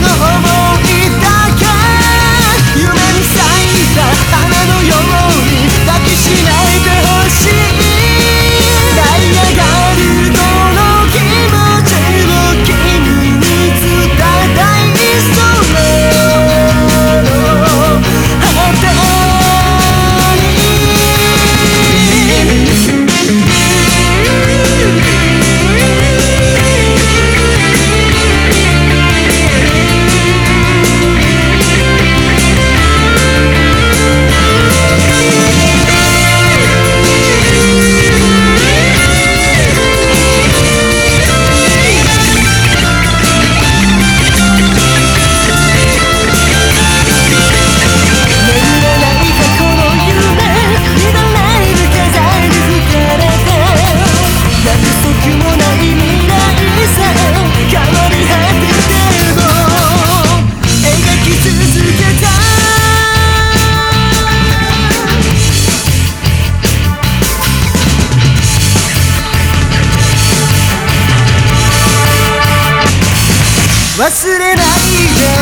the hole. 忘れないで